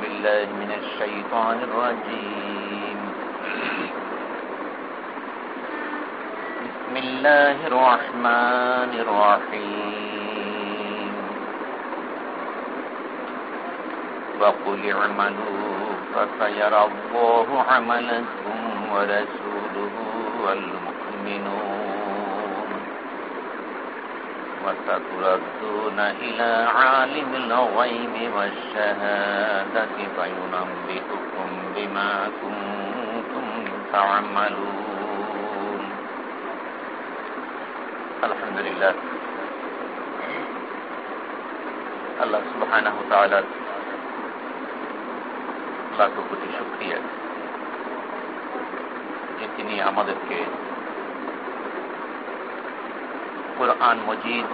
بالله من الشيطان الرجيم. بسم الله الرحمن الرحيم. وقل اعملوا فسيرى الله عملكم ورسوله والمؤمنون. وستردون إلى عالم الغيب والشهادة فينبئكم بما كنتم تعملون الحمد لله الله سبحانه وتعالى লাখো কোটি শুক্রিয়া যে তিনি আমাদেরকে কোরআন মজিদ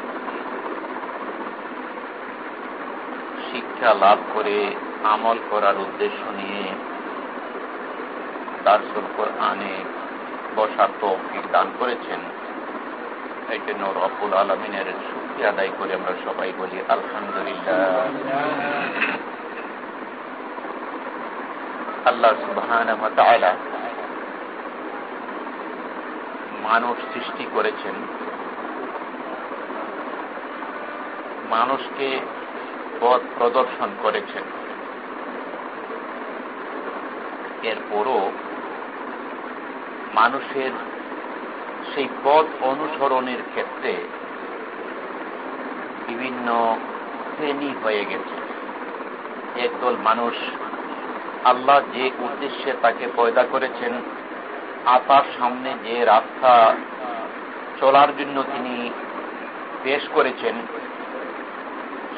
শিক্ষা লাভ করে, আমল করার উদ্দেশ্য নিয়ে দার্সুল কোরআনে বসার তৌফিক দান করেছেন। এই জন্য রব্বুল আলমিনের শুক্রিয়া আদায় করে আমরা সবাই বলি, আলহামদুলিল্লাহ। আল্লাহ সুবহান মানুষ সৃষ্টি করেছেন। মানুষকে পথ প্রদর্শন করেছেন। এরপরও মানুষের সেই পথ অনুসরণের ক্ষেত্রে বিভিন্ন শ্রেণি হয়ে গেছে। একদল মানুষ আল্লাহ যে উদ্দেশ্যে তাকে পয়দা করেছেন আতার সামনে যে রাস্তা চলার জন্য তিনি পেশ করেছেন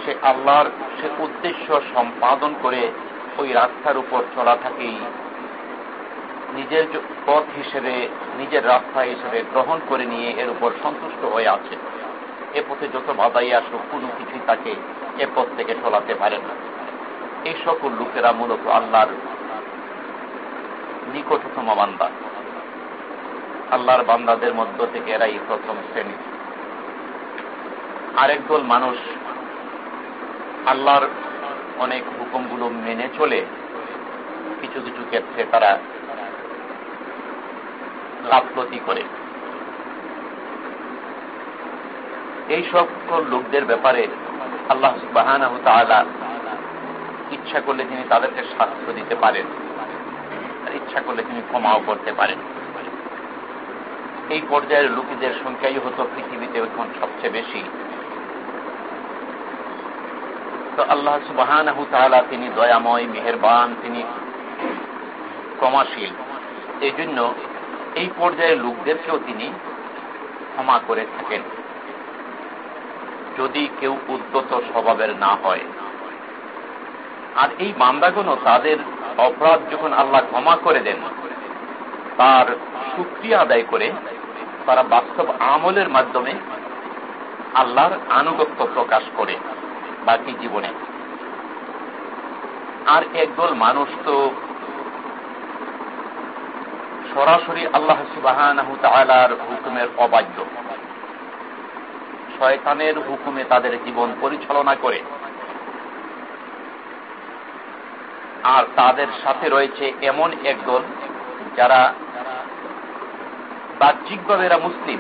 সে আল্লাহর সে উদ্দেশ্য সম্পাদন করে ওই রাস্তার উপর চলা থাকেই নিজের পথ হিসেবে, নিজের রাস্তা হিসেবে গ্রহণ করে নিয়ে এর উপর সন্তুষ্ট হয়ে আছে। এ পথে যত বাধাই আসুক, কোনো কিছুই তাকে এ পথ থেকে চলাতে পারে না। এই সকল লোকেরা মূলত আল্লাহর নিকটতম বান্দা। আল্লাহর বান্দাদের মধ্য থেকে এরাই প্রথম শ্রেণি। আরেক দল মানুষ আল্লাহর অনেক হুকুমগুলো মেনে চলে কিছু কিছু ক্ষেত্রে তারা গাফলতি করে। এই সকল লোকদের ব্যাপারে আল্লাহ বাহান ইচ্ছা করলে তিনি তাদেরকে স্বাস্থ্য দিতে পারেন আর ইচ্ছা করলে তিনি ক্ষমাও করতে পারেন। এই পর্যায়ের লোকদের সংখ্যাই হতো পৃথিবীতে এখন সবচেয়ে বেশি। তো আল্লাহ সুবাহ তিনি দয়াময়, মেহরবান, তিনি ক্ষমাশীল। এই জন্য এই পর্যায়ের লোকদেরকেও তিনি ক্ষমা করে থাকেন। যদি কেউ উদ্যত স্বভাবের না হয়। আর এই বান্দাগুলো তাদের অপরাধ যখন আল্লাহ ক্ষমা করে দেন, তার সুক্রিয়া আদায় করে তারা বাস্তব আমলের মাধ্যমে আল্লাহর আনুগত্য প্রকাশ করে। বাকি জীবনে। আর একদল মানুষ তো সরাসরি আল্লাহ সুবাহ হুকুমের অবাধ্য। শয়তানের হুকুমে তাদের জীবন পরিচালনা করে। আর তাদের সাথে রয়েছে এমন একদল যারা বাহ্যিকভাবে এরা মুসলিম।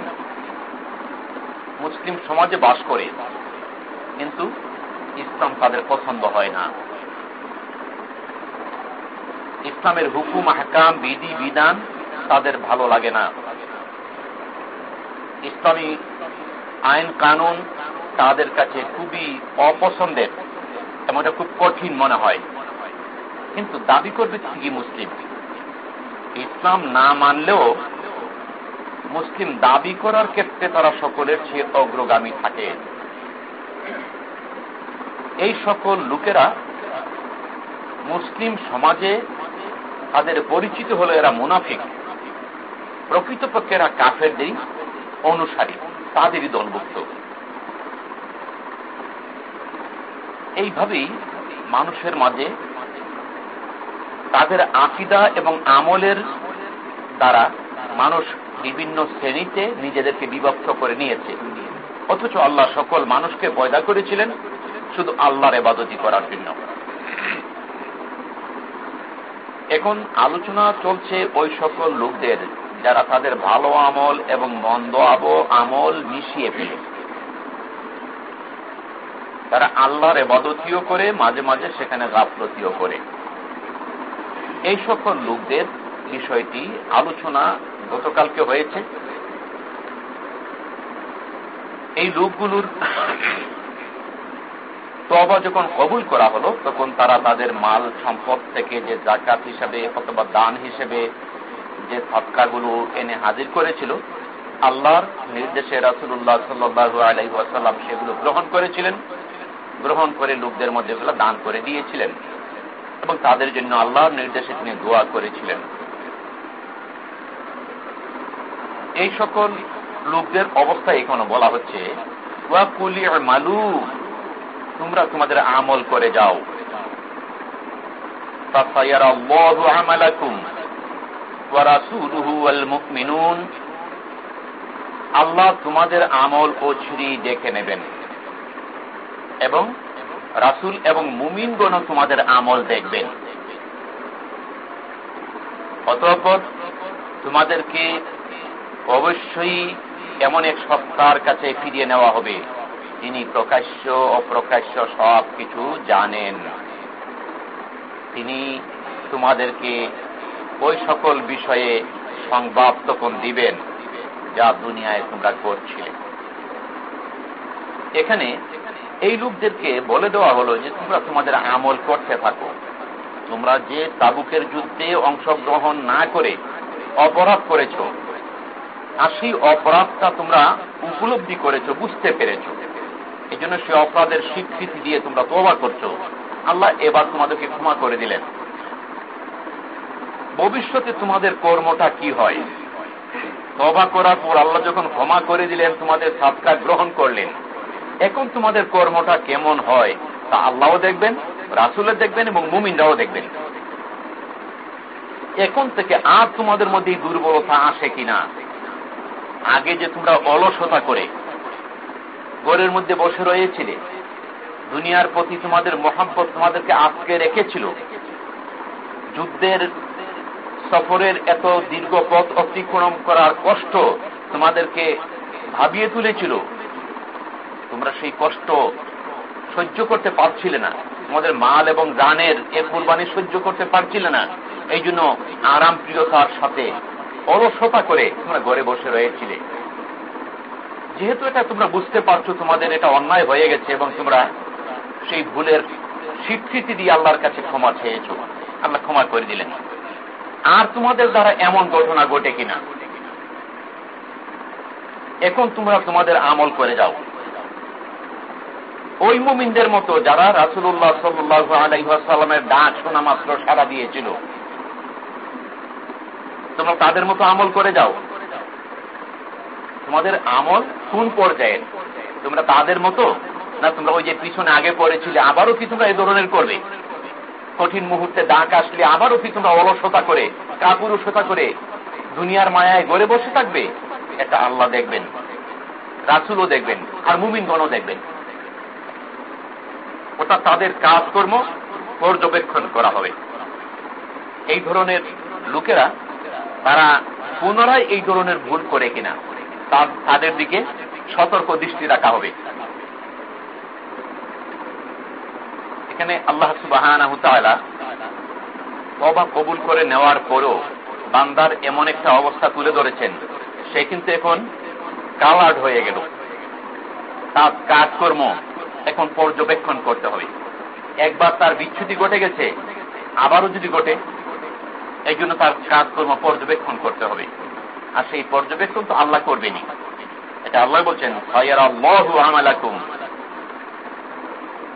মুসলিম সমাজে বাস করে। কিন্তু ইসলাম তাদের পছন্দ হয় না। ইসলামের হুকুম হাকাম বিধি, বিধান তাদের ভালো লাগে না। ইসলামী আইন, কানুন তাদের কাছে খুবই অপছন্দের, এবং এটা খুব কঠিন মনে হয়। কিন্তু দাবি করবে ঠিকই মুসলিম। ইসলাম না মানলেও মুসলিম দাবি করার ক্ষেত্রে তারা সকলের চেয়ে অগ্রগামী থাকে। এই সকল লোকেরা মুসলিম সমাজে তাদের পরিচিত হলো, এরা মুনাফিক। প্রকৃতপক্ষে এরা কাফেরদেরই অনুসারী, তাদেরই দলভুক্ত। এইভাবেই মানুষের মাঝে তাদের আকিদা এবং আমলের দ্বারা মানুষ বিভিন্ন শ্রেণীতে নিজেদেরকে বিভক্ত করে নিয়েছে। অথচ আল্লাহ সকল মানুষকে পয়দা করেছিলেন। শুধু আল্লাহর এবাদতি করার জন্য। এখন আলোচনা চলছে ওই সকল লোকদের যারা তাদের ভালো আমল এবং মন্দ আবো আমল মিশিয়ে ফেলে। তারা আল্লাহর এবাদতিও করে, মাঝে মাঝে সেখানে গাফলতিও করে। এই সকল লোকদের বিষয়টি আলোচনা গতকালকে হয়েছে। এই লোকগুলোর তবা যখন কবুল করা হলো, তখন তারা তাদের মাল, সম্পদ থেকে যে জাকাত হিসাবে অথবা দান হিসেবে যে সৎকাগুলো এনে হাজির করেছিল, আল্লাহর নির্দেশে রাসুল্লাহ সাল্লু আলাইসাল্লাম সেগুলো গ্রহণ করেছিলেন। গ্রহণ করে লোকদের মধ্যে এগুলো দান করে দিয়েছিলেন এবং তাদের জন্য আল্লাহর নির্দেশে তিনি দোয়া করেছিলেন। এই সকল লোকদের অবস্থা এখনও বলা হচ্ছে মালু তোমরা তোমাদের আমল করে যাও। আল্লাহ তোমাদের আমল ও ছুরি দেখে নেবেন। এবং রাসুল এবং মুমিনগণ তোমাদের আমল দেখবেন। অতঃপর তোমাদেরকে অবশ্যই এমন এক সত্তার কাছে ফিরিয়ে নেওয়া হবে। তিনি প্রকাশ্য, অপ্রকাশ্য সব কিছু জানেন। তিনি তোমাদেরকে ওই সকল বিষয়ে সংবাদ তখন দিবেন যা দুনিয়ায় তোমরা করছিলে। এখানে এই লোকদেরকে বলে দেওয়া হলো যে, তোমরা তোমাদের আমল করতে থাকো। তোমরা যে তাবুকের যুদ্ধে অংশগ্রহণ না করে অপরাধ করেছ, আর সেই অপরাধটা তোমরা উপলব্ধি করেছ, বুঝতে পেরেছ। এই জন্য সে অপরাধের স্বীকৃতি দিয়ে তোমরা তোবা করছ। আল্লাহ এবার তোমাদেরকে ক্ষমা করে দিলেন। ভবিষ্যতে তোমাদের কর্মটা কি হয়? তবা করার পর আল্লাহ যখন ক্ষমা করে দিলেন, তোমাদের সাতকা গ্রহণ করলেন। এখন তোমাদের কর্মটা কেমন হয়, তা আল্লাহও দেখবেন রাসুলের দেখবেন এবং মুমিনরাও দেখবেন। এখন থেকে আর তোমাদের মধ্যে দুর্বলতা আসে কিনা? আগে যে তোমরা অলসতা করে ঘরের মধ্যে বসে রয়েছিলে। দুনিয়ার প্রতি তোমাদের মহাব্বত তোমাদেরকে আজকে রেখেছিল। যুদ্ধের সফরের এত দীর্ঘ পথ অতিক্রম করার কষ্ট তোমাদেরকে ভাবিয়ে তুলেছিল। তোমরা সেই কষ্ট সহ্য করতে পারছিলে না। তোমাদের মাল এবং গানের এ কুরবানি সহ্য করতে পারছিলে না। এই জন্য আরাম প্রিয়তার সাথে অলসতা করে তোমরা ঘরে বসে রয়েছিলে। যেহেতু এটা তোমরা বুঝতে পারছ, তোমাদের এটা অন্যায় হয়ে গেছে এবং তোমরা সেই ভুলের স্বীকৃতি দিয়ে আল্লাহর কাছে ক্ষমা চেয়েছ। আল্লাহ ক্ষমা করে দিলেন। আর তোমাদের দ্বারা এমন ঘটনা ঘটে কিনা? এখন তোমরা তোমাদের আমল করে যাও। ওই মুমিনদের মতো যারা রাসুল্লাহ সাল্লু আলাইসাল্লামের ডাক শোনা মাত্র সারা দিয়েছিল, তোমরা তাদের মতো আমল করে যাও। তোমাদের আমল কোন পর্যায়ের? তোমরা তাদের মতো? না, তোমরা ওই যে পিছনে আগে পড়েছিলে, আবারও কি তোমরা এই ধরনের করবে? কঠিন মুহূর্তে ডাক আসলে আবারও কি তোমরা অলসতা করে, কাপুরুষতা করে দুনিয়ার মায়ায় গড়ে বসে থাকবে? এটা আল্লাহ দেখবেন, রাসুলও দেখবেন, আর মুমিনগণও দেখবেন। ওটা তাদের কাজকর্ম পর্যবেক্ষণ করা হবে। এই ধরনের লোকেরা তারা পুনরায় এই ধরনের ভুল করে কিনা? তাদের দিকে সতর্ক দৃষ্টি রাখা হবে। এখানে আল্লাহ সুবাহ অবা কবুল করে নেওয়ার পরও বান্দার এমন একটা অবস্থা তুলে ধরেছেন। সে কিন্তু এখন কালার্ড হয়ে গেল। তার কাজকর্ম এখন পর্যবেক্ষণ করতে হবে। একবার তার বিচ্ছুতি ঘটে গেছে, আবারও যদি ঘটে, এই জন্য তার কাজকর্ম পর্যবেক্ষণ করতে হবে। আর সেই পর্যবেক্ষণ তো আল্লাহ করবেনি এটা আল্লাহ বলছেন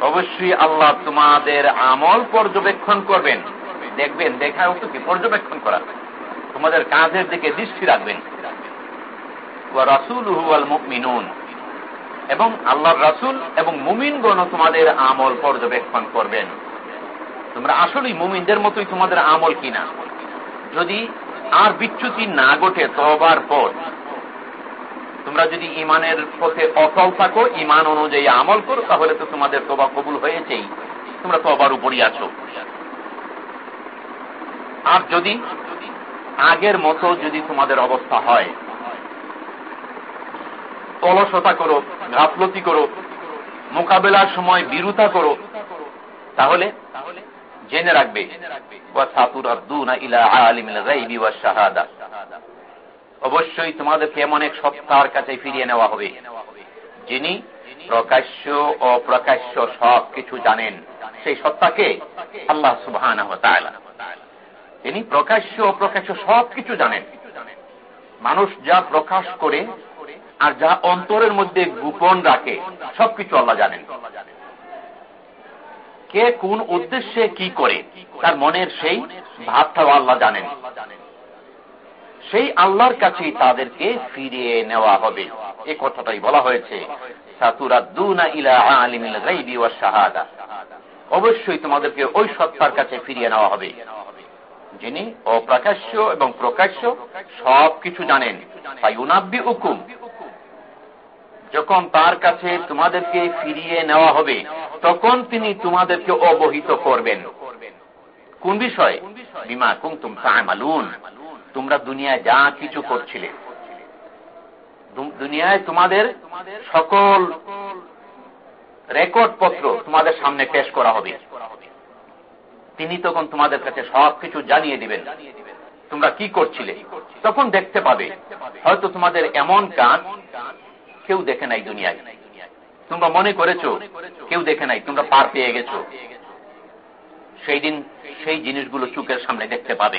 অবশ্যই আল্লাহ তোমাদের আমল পর্যবেক্ষণ করবেন। দেখবেন দেখা হতো কি? পর্যবেক্ষণ করা তোমাদের কাজের দিকে দৃষ্টি রাখবেন। রাসুল হুয়াল মুকমিনুন এবং আল্লাহ রাসুল এবং মুমিনগণ তোমাদের আমল পর্যবেক্ষণ করবেন। তোমরা আসলেই মুমিনদের মতোই তোমাদের আমল কিনা? যদি আর বিচ্যুতি না ঘটে তবার পর তোমরা যদি ইমানের পথে অটল থাকো ইমান অনুযায়ী আমল করো, তাহলে তো তোমাদের তবা কবুল হয়েছেই। তোমরা তবার উপরই আছো। আর যদি আগের মতো যদি তোমাদের অবস্থা হয়, অলসতা করো, গাফলতি করো, মোকাবেলার সময় বিরুতা করো, তাহলে জেনে রাখবে অবশ্যই তোমাদেরকে এমন এক সত্তার কাছে ফিরিয়ে নেওয়া হবে, যিনি প্রকাশ্য ও প্রকাশ্য সব কিছু জানেন। সেই সত্তাকে আল্লাহ সুবাহ তিনি প্রকাশ্য ও প্রকাশ্য সব কিছু জানেন। মানুষ যা প্রকাশ করে আর যা অন্তরের মধ্যে গোপন রাখে, সবকিছু আল্লাহ জানেন। কে কোন উদ্দেশ্যে কি করে, তার মনের সেই ভাবটাও আল্লাহ জানেন। সেই আল্লাহর কাছেই তাদেরকে ফিরিয়ে নেওয়া হবে। এ কথাটাই বলা হয়েছে অবশ্যই তোমাদেরকে ওই সত্তার কাছে ফিরিয়ে নেওয়া হবে, যিনি অপ্রকাশ্য এবং প্রকাশ্য সব কিছু জানেন। তাই উনাব্বি হুকুম যখন তার কাছে তোমাদেরকে ফিরিয়ে নেওয়া হবে, তখন তিনি তোমাদেরকে অবহিত করবেন। কোন বিষয়? বিমা কুমতুম তামালুন। তোমরা দুনিয়ায় যা কিছু করছিলে। দুনিয়ায় তোমাদের সকল রেকর্ড পত্র তোমাদের সামনে পেশ করা হবে। তিনি তখন তোমাদের কাছে সবকিছু জানিয়ে দিবেন। তোমরা কি করছিলে? তখন দেখতে পাবে। হয়তো তোমাদের এমন কাজ কেউ দেখে নাই দুনিয়ায়। তোমরা মনে করেছ, কেউ দেখে নাই, তোমরা পার পেয়ে গেছো। সেই দিন সেই জিনিসগুলো চুকের সামনে দেখতে পাবে।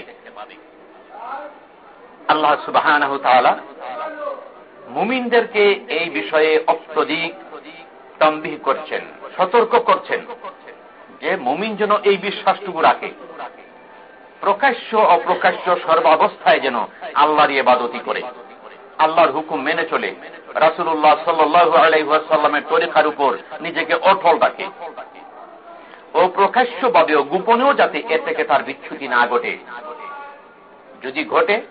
আল্লাহ সুবাহ মুমিনদেরকে এই বিষয়ে অত্যধিক তম্বিহ করছেন, সতর্ক করছেন যে মুমিন যেন এই বিশ্বাসটুকু রাখে। প্রকাশ্য অপ্রকাশ্য সর্বাবস্থায় যেন আল্লাহর ইবাদতি করে। আল্লাহর হুকুম মেনে চলে। রাসুল্লাহ সাল্লু আলাইসাল্লামের তরিকার উপর নিজেকে অটল রাখে। ও প্রকাশ্যভাবেও গোপনেও যাতে এ থেকে তার বিচ্ছুতি না ঘটে। যদি ঘটে,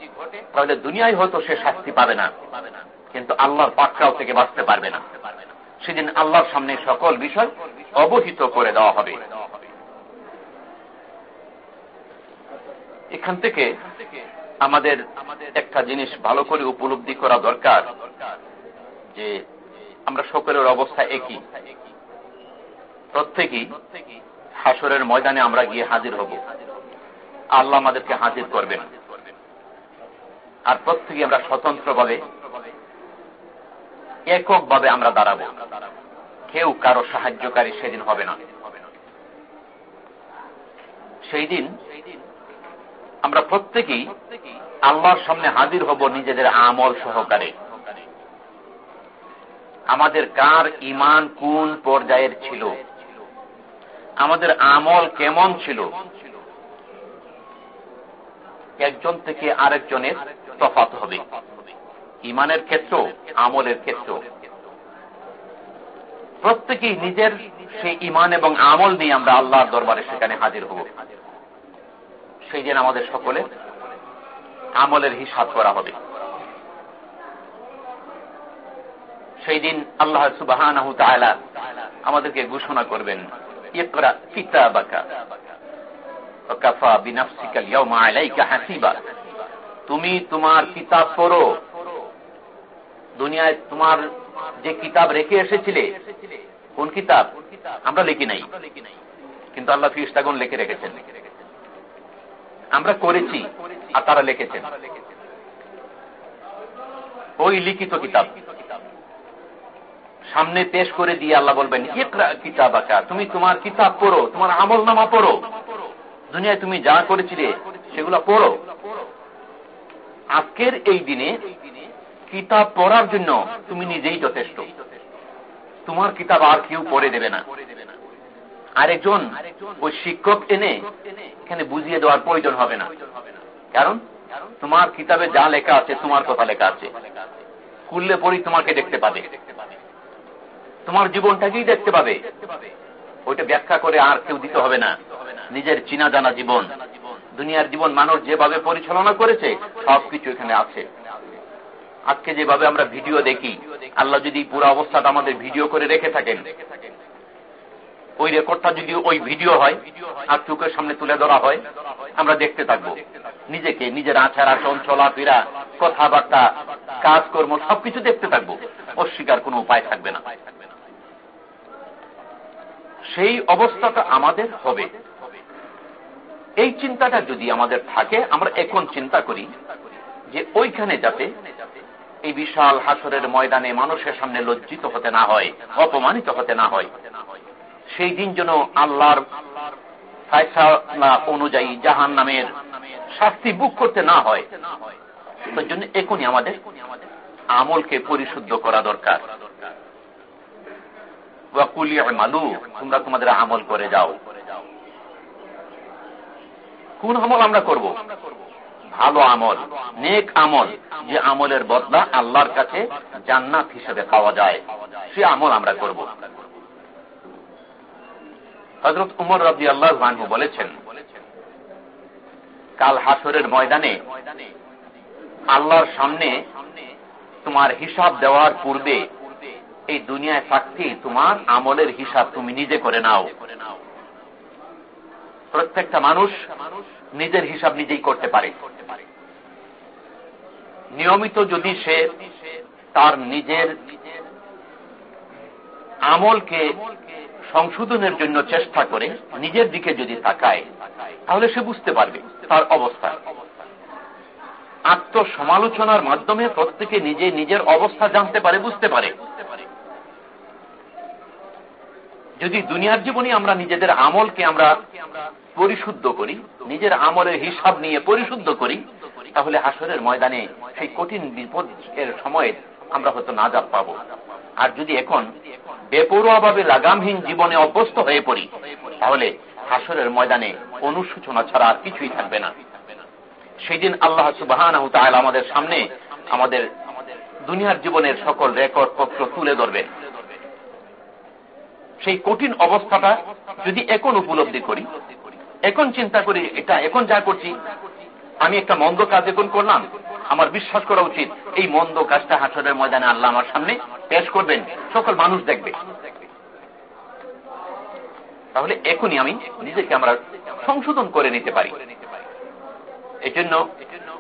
তাহলে দুনিয়ায় হয়তো সে শাস্তি পাবে না। কিন্তু আল্লাহর পাকড়াও থেকে বাঁচতে পারবে না। সেদিন আল্লাহর সামনে সকল বিষয় অবহিত করে দেওয়া হবে। এখান থেকে আমাদের একটা জিনিস ভালো করে উপলব্ধি করা দরকার, যে আমরা সকলের অবস্থা একই। প্রত্যেকেই হাসরের ময়দানে আমরা গিয়ে হাজির হব। আল্লাহ আমাদেরকে হাজির করবেন। আর প্রত্যেকে আমরা স্বতন্ত্রভাবে, এককভাবে আমরা দাঁড়াবো। কেউ কারও সাহায্যকারী সেদিন হবে না। সেই দিন আমরা প্রত্যেকেই আল্লাহর সামনে হাজির হব নিজেদের আমল সহকারে। আমাদের কার ইমান কোন পর্যায়ের ছিল? আমাদের আমল কেমন ছিল? একজন থেকে আরেকজনের তফাত হবে। ইমানের ক্ষেত্র, আমলের ক্ষেত্র। প্রত্যেকেই নিজের সেই ইমান এবং আমল নিয়ে আমরা আল্লাহর দরবারে সেখানে হাজির হব। সেই দিন আমাদের সকলে আমলের হিসাব করা হবে। সেই দিন আল্লাহ সুবাহ আমাদেরকে ঘোষণা করবেন তুমি তোমার কিতাব পড়ো। দুনিয়ায় তোমার যে কিতাব রেখে এসেছিলে, কোন কিতাব? আমরা লিখি নাই। কিন্তু আল্লাহ ফিস্তাগুন লিখে রেখেছেন। আমরা করেছি আর তারা লিখেছেন। ওই লিখিত কিতাব। সামনে পেশ করে দিয়ে আল্লাহ বলবেন কিতাব আঁকা তুমি তোমার কিতাব পড়ো, তোমার আমল নামা পড়ো। দুনিয়ায় তুমি যা করেছিলে, সেগুলো পড়ো। আজকের এই দিনে কিতাব পড়ার জন্য তুমি নিজেই যথেষ্ট। তোমার কিতাব আর কেউ পড়ে দেবে না। আরেকজন ওই শিক্ষক এনে এখানে বুঝিয়ে দেওয়ার প্রয়োজন হবে না। কারণ তোমার কিতাবে যা লেখা আছে, তোমার কথা লেখা আছে। খুললে পরই তোমাকে দেখতে পাবে। তোমার জীবনটাকেই দেখতে পাবে। ওইটা ব্যাখ্যা করে আর কেউ দিতে হবে না। নিজের চিনা জানা জীবন, দুনিয়ার জীবন মানুষ যেভাবে পরিচালনা করেছে, সবকিছু এখানে আছে। আজকে যেভাবে আমরা ভিডিও দেখি, আল্লাহ যদি পুরো অবস্থাটা আমাদের ভিডিও করে রেখে থাকেন ওই রেকর্ডটা যদি ওই ভিডিও হয়, আর চোখের সামনে তুলে ধরা হয়, আমরা দেখতে থাকব। নিজেকে, নিজের আচার আচরণ, চলাফেরা, কথাবার্তা, কাজকর্ম, সবকিছু দেখতে থাকব। অস্বীকার কোনো উপায় থাকবে না। সেই অবস্থাটা আমাদের হবে। এই চিন্তাটা যদি আমাদের থাকে, আমরা এখন চিন্তা করি যে ওইখানে যাতে এই বিশাল হাসরের ময়দানে মানুষের সামনে লজ্জিত হতে না হয়, অপমানিত হতে না হয়। সেই দিন যেন আল্লাহর অনুযায়ী জাহান নামের শাস্তি বুক করতে না হয়। তার জন্য এখনই আমাদের আমলকে পরিশুদ্ধ করা দরকার। মালু তোমরা তোমাদের আমল করে যাও। কোন আমল আমরা করব? ভালো আমল, নেক আমল, যে আমলের বদলা আল্লাহর কাছে জান্নাত হিসেবে পাওয়া যায়, সে আমল আমরা করব। হজরত উমর রবি আল্লাহ বানহু বলেছেন, কাল হাসরের ময়দানে আল্লাহর সামনে তোমার হিসাব দেওয়ার পূর্বে এই দুনিয়ায় থাকতে তোমার আমলের হিসাব তুমি নিজে করে নাও। প্রত্যেকটা মানুষ নিজের হিসাব নিজেই করতে পারে। নিয়মিত যদি সে তার নিজের আমলকে সংশোধনের জন্য চেষ্টা করে নিজের দিকে যদি তাকায়, তাহলে সে বুঝতে পারবে তার অবস্থা। আত্মসমালোচনার মাধ্যমে প্রত্যেকে নিজে নিজের অবস্থা জানতে পারে, বুঝতে পারে। যদি দুনিয়ার জীবনে আমরা নিজেদের আমলকে আমরা পরিশুদ্ধ করি, নিজের আমলের হিসাব নিয়ে পরিশুদ্ধ করি, তাহলে হাসরের ময়দানে সেই কঠিন বিপদ এর সময়ে আমরা হয়তো নাজাব পাব। আর যদি এখন বেপরোয়াভাবে লাগামহীন জীবনে অভ্যস্ত হয়ে পড়ি, তাহলে হাসরের ময়দানে অনুসূচনা ছাড়া আর কিছুই থাকবে না। সেই দিন আল্লাহ সুবাহ আমাদের সামনে আমাদের দুনিয়ার জীবনের সকল রেকর্ড পত্র তুলে ধরবেন। সেই কঠিন অবস্থাটা যদি এখন উপলব্ধি করি, এখন চিন্তা করি, এটা এখন যা করছি, আমি একটা মন্দ কাজ এখন করলাম আমার বিশ্বাস করা উচিত, এই মন্দ কাজটা হাসরের ময়দানে আল্লাহ আমার সামনে পেশ করবেন। সকল মানুষ দেখবে। তাহলে এখনই আমি নিজেকে আমরা সংশোধন করে নিতে পারি। এই জন্য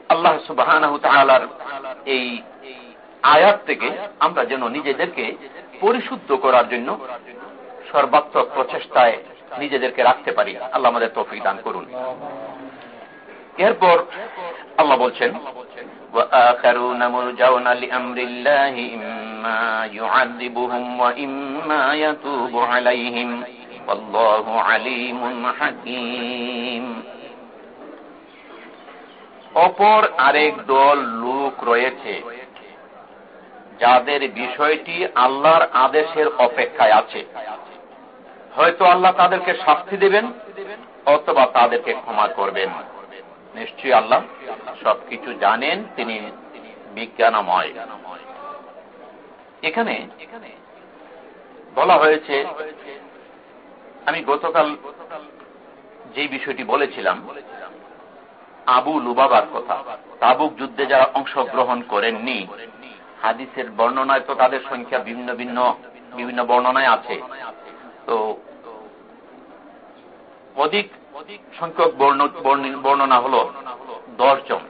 আল্লাহ সুবাহ এই আয়াত থেকে আমরা যেন নিজেদেরকে পরিশুদ্ধ করার জন্য সর্বাত্মক প্রচেষ্টায় নিজেদেরকে রাখতে পারি। আল্লাহ আমাদের তফিক দান করুন। এরপর আল্লাহ বলছেন وآخرون مرجون لأمر الله إما يعذبهم وإما يتوب عليهم والله عليم حكيم অপর আরেক দল লোক রয়েছে যাদের বিষয়টি আল্লাহর আদেশের অপেক্ষায় আছে হয়তো আল্লাহ তাদেরকে শাস্তি দেবেন অথবা তাদেরকে ক্ষমা করবেন নিশ্চয়ই আল্লাহ সবকিছু জানেন, তিনি বিজ্ঞানময়। এখানে বলা হয়েছে, আমি গতকাল যে বিষয়টি বলেছিলাম, আবু লুবাবার কথা। তাবুক যুদ্ধে যারা অংশগ্রহণ করেননি, হাদিসের বর্ণনায় তো তাদের সংখ্যা ভিন্ন ভিন্ন, বিভিন্ন বর্ণনায় আছে। তো অধিক সংখ্যক বর্ণনা হল দশ জন।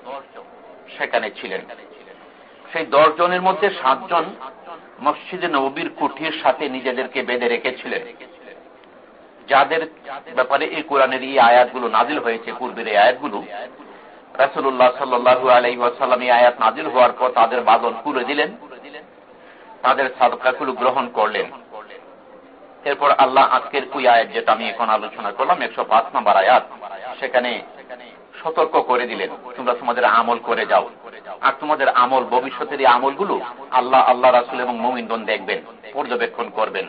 সেখানে ছিলেন। সেই দশ জনের মধ্যে সাতজন মসজিদে নবীর কুঠির সাথে নিজেদেরকে বেঁধে রেখেছিলেন। যাদের ব্যাপারে এই কোরআনের এই আয়াতগুলো নাজিল হয়েছে, পূর্বের এই আয়াতগুলো রাসুল্লাহ সাল্লু আলাই ওয়াসাল্লাম এই আয়াত নাজিল হওয়ার পর তাদের বাদল খুলে দিলেন। তাদের সাদকাগুলো গ্রহণ করলেন। এরপর আল্লাহ আজকের ওই আয়াত যেটা আমি এখন আলোচনা করলাম, একশো পাঁচ নম্বর আয়াত, সেখানে সতর্ক করে দিলেন, তোমরা তোমাদের আমল করে যাও। আর তোমাদের আমল, ভবিষ্যতের এই আমলগুলো আল্লাহ আল্লাহ রাসুল এবং মোমিনগণ দেখবেন, পর্যবেক্ষণ করবেন।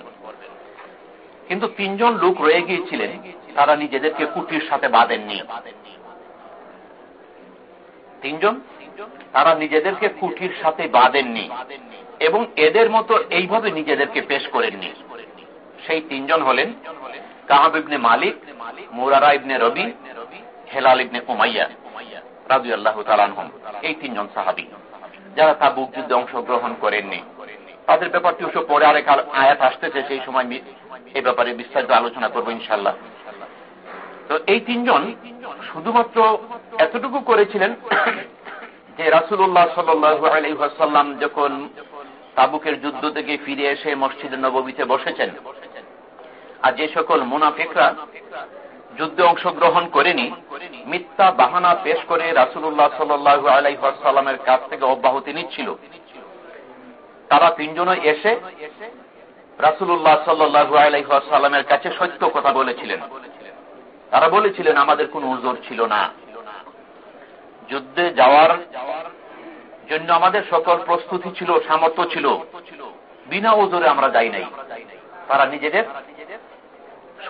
কিন্তু তিনজন লোক রয়ে গিয়েছিলেন, তারা নিজেদেরকে কুটির সাথে বাঁধেননি। তিনজন? তারা নিজেদেরকে কুটির সাথে বাঁধেননি। এবং এদের মতো এইভাবে নিজেদেরকে পেশ করেননি। সেই তিনজন হলেন কাহাব ইবনে মালিক, মুরারা ইবনে রবি, হেলাল ইবনে উমাইয়া রাজু আল্লাহ তালানহম এই তিনজন সাহাবি। যারা তাবুক যুদ্ধে অংশগ্রহণ করেননি। তাদের ব্যাপারটি ওসব পরে আরেক আয়াত আসতেছে, সেই সময় এ ব্যাপারে বিস্তারিত আলোচনা করব ইনশাল্লাহ তো এই তিনজন শুধুমাত্র এতটুকু করেছিলেন যে রাসুল্লাহ সাল্লাম যখন তাবুকের যুদ্ধ থেকে ফিরে এসে মসজিদ নবমীতে বসেছেন আর যে সকল মুনাফিকরা যুদ্ধে অংশগ্রহণ করেনি, মিথ্যা বাহানা পেশ করে রাসুল্লাহ সাল্লু আলাইসাল্লামের কাছ থেকে অব্যাহতি নিচ্ছিল। তারা তিনজনই এসে রাসুল্লাহ সাল্লু আলাইসাল্লামের কাছে সত্য কথা বলেছিলেন। তারা বলেছিলেন, আমাদের কোন উজোর ছিল না। যুদ্ধে যাওয়ার জন্য আমাদের সকল প্রস্তুতি ছিল, সামর্থ্য ছিল। বিনা ওজোরে আমরা যাই নাই। তারা নিজেদের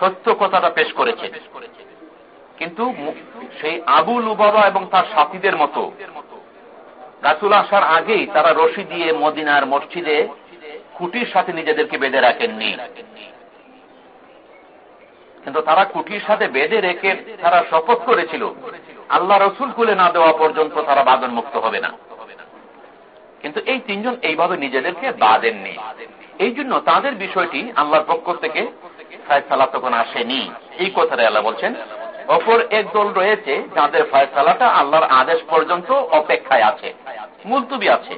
সত্য কথাটা পেশ করেছে। কিন্তু সেই আবুল উবাবা এবং তার সাথীদের মতো রাসুল আসার আগেই তারা রশি দিয়ে মদিনার মসজিদে কুটির সাথে নিজেদেরকে বেঁধে রাখেননি। কিন্তু তারা কুটির সাথে বেঁধে রেখে তারা শপথ করেছিল, আল্লাহ রসুল খুলে না দেওয়া পর্যন্ত তারা বাদন মুক্ত হবে না। কিন্তু এই তিনজন এইভাবে নিজেদেরকে বাদেননি। এই জন্য তাদের বিষয়টি আল্লাহর পক্ষ থেকে ফায়সালা তখন আসেনি। এই কথাটা আল্লাহ বলছেন, অপর এক দল রয়েছে যাদের ফায়সালাটা আল্লাহর আদেশ পর্যন্ত অপেক্ষায় আছে, মুলতুবি আছে।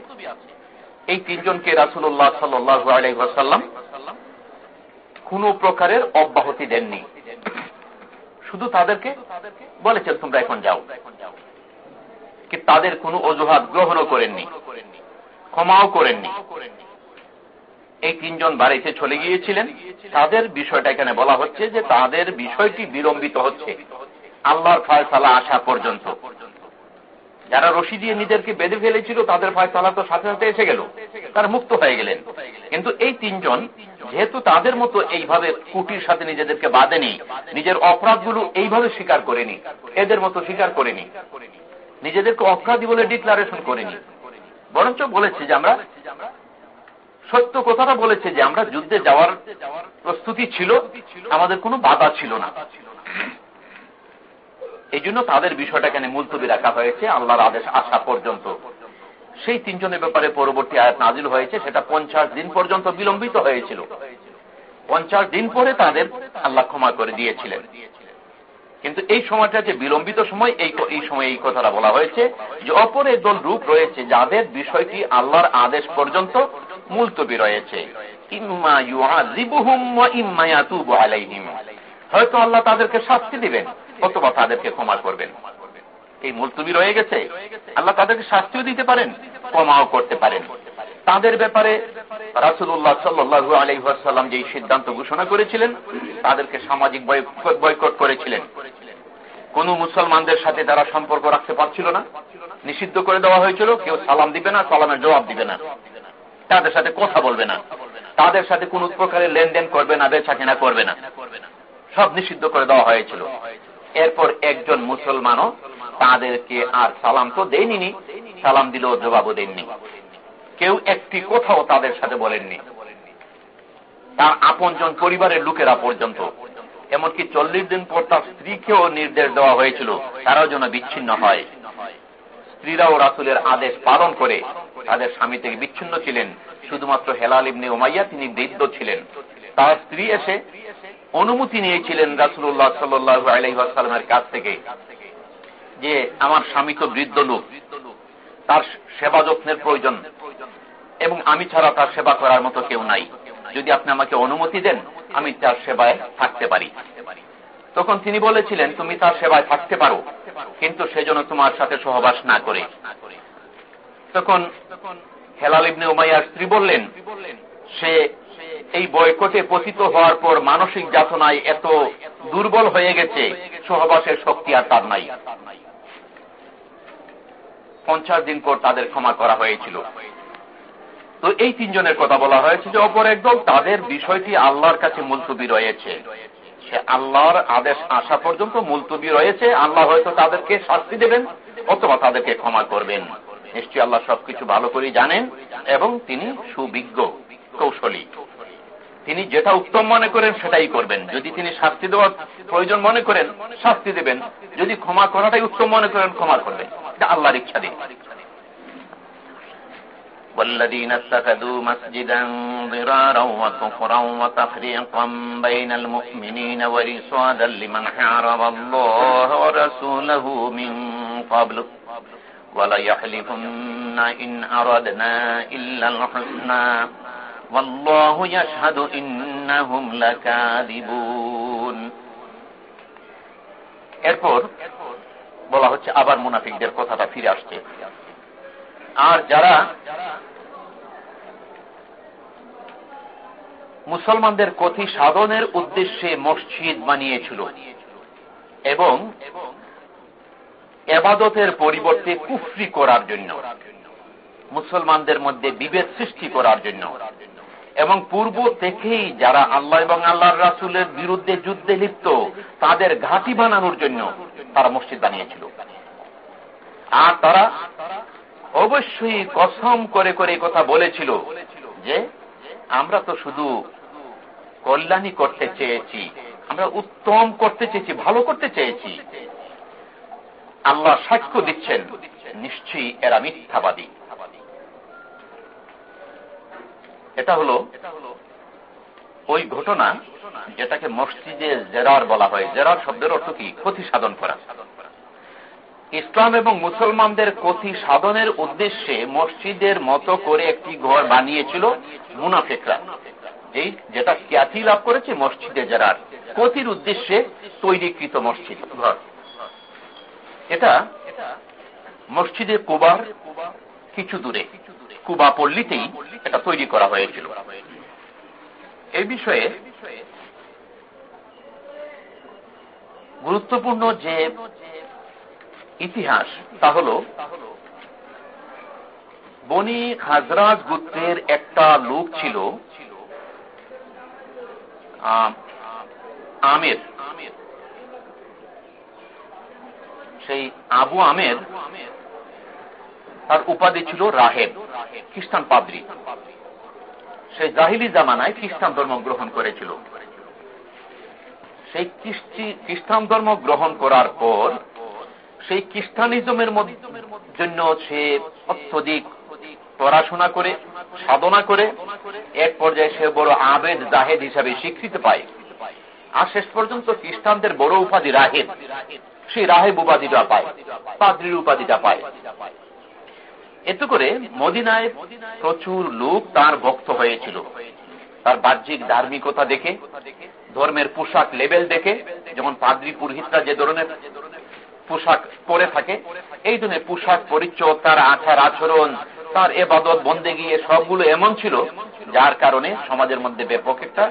এই তিনজনকে রাসুল্লাহ সাল্লু কোন প্রকারের অব্যাহতি দেননি। শুধু তাদেরকে বলেছেন, তোমরা এখন যাও। তাদের কোনো অজুহাত গ্রহণও করেননি, ক্ষমাও করেননি। এই তিনজন বাড়িতে চলে গিয়েছিলেন। তাদের বিষয়টা এখানে বলা হচ্ছে যে তাদের বিষয়টি বিলম্বিত হচ্ছে। আল্লাহর ফয়সালা আসা পর্যন্ত। যারা রশি দিয়ে নিজেদেরকে বেঁধে ফেলেছিল, তাদের ফয়সালা তো সাথে সাথে এসে গেল। তারা মুক্ত হয়ে গেলেন। কিন্তু এই তিনজন, যেহেতু তাদের মতো এইভাবে কুটির সাথে নিজেদেরকে বাঁধেনি, নিজের অপরাধগুলো এইভাবে স্বীকার করেনি, এদের মতো স্বীকার করেনি, নিজেদেরকে অপরাধী বলে ডিক্লারেশন করেনি। বরঞ্চ বলেছে যে আমরা সত্য কথাটা বলেছে যে আমরা যুদ্ধে যাওয়ার প্রস্তুতি ছিল, আমাদের কোনো বাধা ছিল না। এই জন্য তাদের বিষয়টা এখানে মুলতবি রাখা হয়েছে, আল্লাহর আদেশ আসা পর্যন্ত। সেই তিনজনের ব্যাপারে পরবর্তী আয়াত নাজিল হয়েছে, সেটা পঞ্চাশ দিন পর্যন্ত বিলম্বিত হয়েছিল। পঞ্চাশ দিন পরে তাদের আল্লাহ ক্ষমা করে দিয়েছিলেন। কিন্তু এই সময়টা যে বিলম্বিত সময়, এই এই সময় এই কথাটা বলা হয়েছে যে অপর দল রূপ রয়েছে যাদের বিষয়টি আল্লাহর আদেশ পর্যন্ত মুলতবি রয়েছে। হয়তো আল্লাহ তাদেরকে শাস্তি দিবেন, অথবা তাদেরকে ক্ষমা করবেন। এই মুলতুবি রয়ে গেছে। আল্লাহ তাদেরকে শাস্তিও দিতে পারেন, ক্ষমাও করতে পারেন। তাদের ব্যাপারে রাসুল্লাহ সাল্লু আলহাসাল্লাম যে সিদ্ধান্ত ঘোষণা করেছিলেন, তাদেরকে সামাজিক বয়কট করেছিলেন। কোন মুসলমানদের সাথে তারা সম্পর্ক রাখতে পারছিল না। নিষিদ্ধ করে দেওয়া হয়েছিল, কেউ সালাম দিবে না, সালামের জবাব দিবে না। তাদের সাথে কথা বলবে না। তাদের সাথে কোন প্রকারের লেনদেন করবে না বেচা কেনা করবে না। সব নিষিদ্ধ করে দেওয়া হয়েছিল। এরপর একজন মুসলমানও তাদেরকে আর সালাম তো দেয়নি, সালাম দিলেও জবাবও দেননি। কেউ একটি কোথাও তাদের সাথে বলেননি। তার আপনজন পরিবারের লোকেরা পর্যন্ত। এমনকি চল্লিশ দিন পর তার স্ত্রীকেও নির্দেশ দেওয়া হয়েছিল, তারাও যেন বিচ্ছিন্ন হয়। স্ত্রীরাও রাসুলের আদেশ পালন করে তাদের স্বামী থেকে বিচ্ছিন্ন ছিলেন। শুধুমাত্র হেলাল ইবনে ওমাইয়া তিনি বৃদ্ধ ছিলেন। তার স্ত্রী এসে অনুমতি নিয়েছিলেন রাসুল্লাহ সাল্লু আলহিহাস্লামের কাছ থেকে যে, আমার স্বামী তো বৃদ্ধ লোক। তার সেবা যত্নের প্রয়োজন। এবং আমি ছাড়া তার সেবা করার মতো কেউ নাই। যদি আপনি আমাকে অনুমতি দেন, আমি তার সেবায় থাকতে পারি। তখন তিনি বলেছিলেন, তুমি তার সেবায় থাকতে পারো, কিন্তু সেজন্য তোমার সাথে সহবাস না করে। তখন হেলাল ইবনে উমাইয়ার স্ত্রী বললেন, সে এই বয়কটে পতিত হওয়ার পর মানসিক যাতনায় এত দুর্বল হয়ে গেছে, সহবাসের শক্তি আর তার নাই। পঞ্চাশ দিন পর তাদের ক্ষমা করা হয়েছিল। তো এই তিনজনের কথা বলা হয়েছে যে অপর একদল তাদের বিষয়টি আল্লাহর কাছে মুলতুবি রয়েছে। সে আল্লাহর আদেশ আসা পর্যন্ত মুলতুবি রয়েছে, আল্লাহ হয়তো তাদেরকে শাস্তি দেবেন অথবা তাদেরকে ক্ষমা করবেন। নিশ্চয়ই আল্লাহ সবকিছু ভালো করে জানেন এবং তিনি সুবিজ্ঞ কৌশলী তিনি যেটা উত্তম মনে করেন সেটাই করবেন যদি তিনি শাস্তি দেওয়ার প্রয়োজন মনে করেন শাস্তি দেবেন যদি ক্ষমা করাটাই উত্তম মনে করেন ক্ষমা করবেন এটা আল্লাহর ইচ্ছা দিয়ে والذين اتخذوا مسجدا ضرارا وكفرا وتفريقا بين المؤمنين ورصادا لمن حارب الله ورسوله من قبل وليحلفن إن أردنا إلا الحسنى والله يشهد إنهم لكاذبون এরপর বলা হচ্ছে আবার মুনাফিকদের কথাটা ফিরে আসছে আর যারা মুসলমানদের কথি সাধনের উদ্দেশ্যে মসজিদ বানিয়েছিল এবং এবাদতের পরিবর্তে কুফরি করার জন্য, মুসলমানদের মধ্যে বিভেদ সৃষ্টি করার জন্য, এবং পূর্ব থেকেই যারা আল্লাহ এবং আল্লাহর রাসুলের বিরুদ্ধে যুদ্ধে লিপ্ত, তাদের ঘাঁটি বানানোর জন্য তারা মসজিদ বানিয়েছিল। আর তারা অবশ্যই কসম করে করে কথা বলেছিল যে, আমরা তো শুধু কল্যাণী করতে চেয়েছি, আমরা উত্তম করতে চেয়েছি, ভালো করতে চেয়েছি আল্লাহ সাক্ষ্য দিচ্ছেন, নিশ্চয়ই এরা মিথ্যাবাদী। এটা হলো ওই ঘটনা যেটাকে মসজিদে জেরার বলা হয়। জেরার শব্দের অর্থ কি? ক্ষতি সাধন করা। ইসলাম এবং মুসলমানদের ক্ষতি সাধনের উদ্দেশ্যে মসজিদের মতো করে একটি ঘর বানিয়েছিল মুনাফেকরা। এই যেটা খ্যাতি লাভ করেছে মসজিদে জেরার। ক্ষতির উদ্দেশ্যে তৈরিকৃত মসজিদ, ঘর। এটা মসজিদে কুবার কিছু দূরে, কুবা পল্লীতেই এটা তৈরি করা হয়েছিল। এই বিষয়ে গুরুত্বপূর্ণ যে ইতিহাস, তা হল বনি খাজরাজ গুত্রের একটা লোক ছিল আমের। সেই আবু আমের তার উপাধি ছিল রাহেব, খ্রিস্টান পাদ্রী। সেই জাহিলি জামানায় খ্রিস্টান ধর্ম গ্রহণ করেছিল। সেই খ্রিস্টান ধর্ম গ্রহণ করার পর সেই খ্রিস্টানিজমের জন্য সে অত্যধিক পড়াশোনা করে, সাধনা করে, এক পর্যায়ে সে বড় আবেদ জাহেদ হিসাবে স্বীকৃতি পায়। আর শেষ পর্যন্ত খ্রিস্টানদের বড় উপাধি রাহেব। সেই রাহেব উপাধিটা পায়, পাদ্রির উপাধিটা পায়। এতে করে মদিনায় প্রচুর লোক তার ভক্ত হয়েছিল। তার বাহ্যিক ধার্মিকতা দেখে, ধর্মের পোশাক লেভেল দেখে, যেমন পাদ্রি পুরোহিতরা যে ধরনের পোশাক পরে থাকে, এই ধরনের পোশাক পরিচয় তার আচার আচরণ, তার এবাদত, বন্দে গিয়ে সবগুলো এমন ছিল, যার কারণে সমাজের মধ্যে ব্যাপক একটা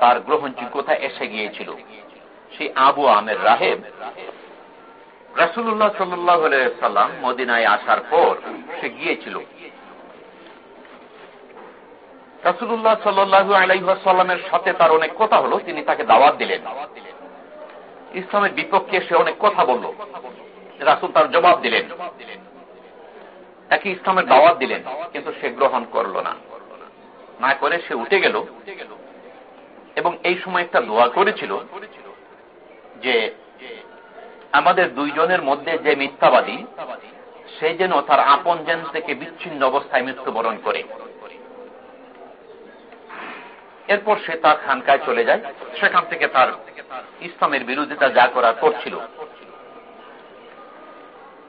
তার গ্রহণযোগ্যতা এসে গিয়েছিল। সেই আবু আমের রাহেব রাসুল্লাহ সাল্লাম মদিনায় আসার পর সে গিয়েছিল। রাসুল্লাহ সাল্লু আলাইসাল্লামের সাথে তার অনেক কথা হলো, তিনি তাকে দাওয়াত দিলেন। ইসলামের বিপক্ষে সে অনেক কথা বলল। রাসুল তার জবাব দিলেন। একই ইসলামের দাওয়াত দিলেন, কিন্তু সে গ্রহণ করল না। না করে সে উঠে গেল এবং এই সময় একটা দোয়া করেছিল যে আমাদের দুইজনের মধ্যে যে মিথ্যাবাদী, সে যেন তার আপন জেন থেকে বিচ্ছিন্ন অবস্থায় মৃত্যুবরণ করে। এরপর সে তার খানকায় চলে যায়। সেখান থেকে তার ইসলামের বিরোধিতা যা করা করছিল।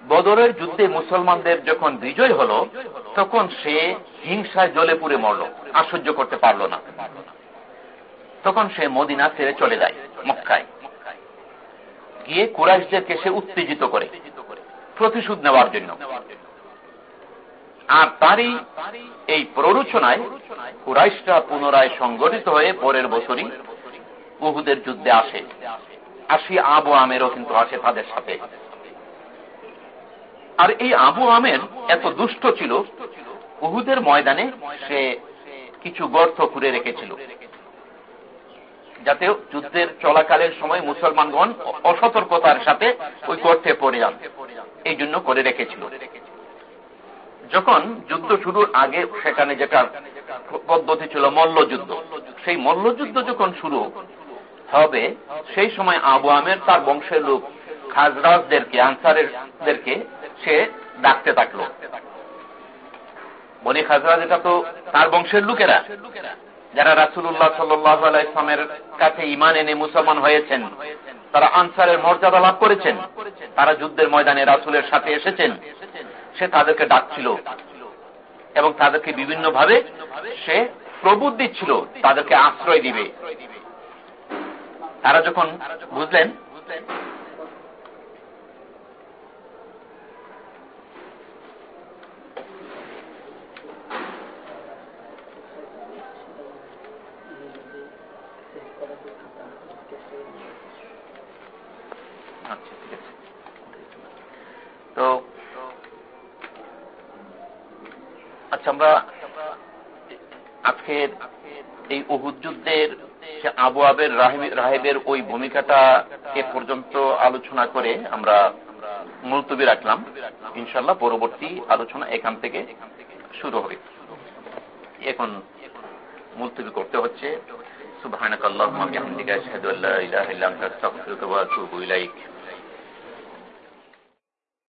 বদরের যুদ্ধে মুসলমানদের যখন বিজয় হল, তখন সে হিংসায় জলে পুড়ে মরল, আর করতে পারল না। তখন সে মদিনা ছেড়ে চলে যায়, মক্কায়। গিয়ে কুরাইশদেরকে সে উত্তেজিত করে, প্রতিশোধ নেওয়ার জন্য। আর তারই এই প্ররোচনায় কুরাইশরা পুনরায় সংগঠিত হয়ে পরের বছরই উহুদের যুদ্ধে আসে। আসি আবু আমেরও কিন্তু আসে তাদের সাথে। আর এই আবু আমের এত দুষ্ট ছিল, উহুদের ময়দানে সে কিছু গর্ত খুঁড়ে রেখেছিল। যাতে যুদ্ধের চলাকালের সময় মুসলমানগণ অসতর্কতার সাথে ওই গর্তে পড়ে যান। এই জন্য করে রেখেছিল। যখন যুদ্ধ শুরুর আগে সেখানে যেটা পদ্ধতি ছিল মল্লযুদ্ধ, সেই মল্লযুদ্ধ যখন শুরু হবে, সেই সময় আবু আমের তার বংশের লোক খাজরাজদেরকে, আনসারেরদেরকে সে ডাকতে থাকল। বনি খাজরাজ এটা তো তার বংশের লোকেরা। যারা রাসুল্লাহ সাল্লাহ ইসলামের কাছে ইমান এনে মুসলমান হয়েছেন, তারা আনসারের মর্যাদা লাভ করেছেন, তারা যুদ্ধের ময়দানে রাসুলের সাথে এসেছেন, সে তাদেরকে ডাকছিল এবং তাদেরকে বিভিন্ন ভাবে সে প্রবুদ দিচ্ছিল, তাদেরকে আশ্রয় দিবে। তারা যখন বুঝলেন আচ্ছা ঠিক আছে তো আচ্ছা আমরা আজকের এই অহুদ যুদ্ধের আবু আবের রাহেবের ওই ভূমিকাটা এ পর্যন্ত আলোচনা করে আমরা মুলতবি রাখলাম। ইনশাল্লাহ পরবর্তী আলোচনা এখান থেকে শুরু হবে। এখন মুলতবি করতে হচ্ছে। সুবহানাকাল্লাহুম্মা বিহামদিকা, আশহাদু আল্লা ইলাহা ইল্লা আস্তাগফিরুকা ওয়া আতুবু ইলাইক।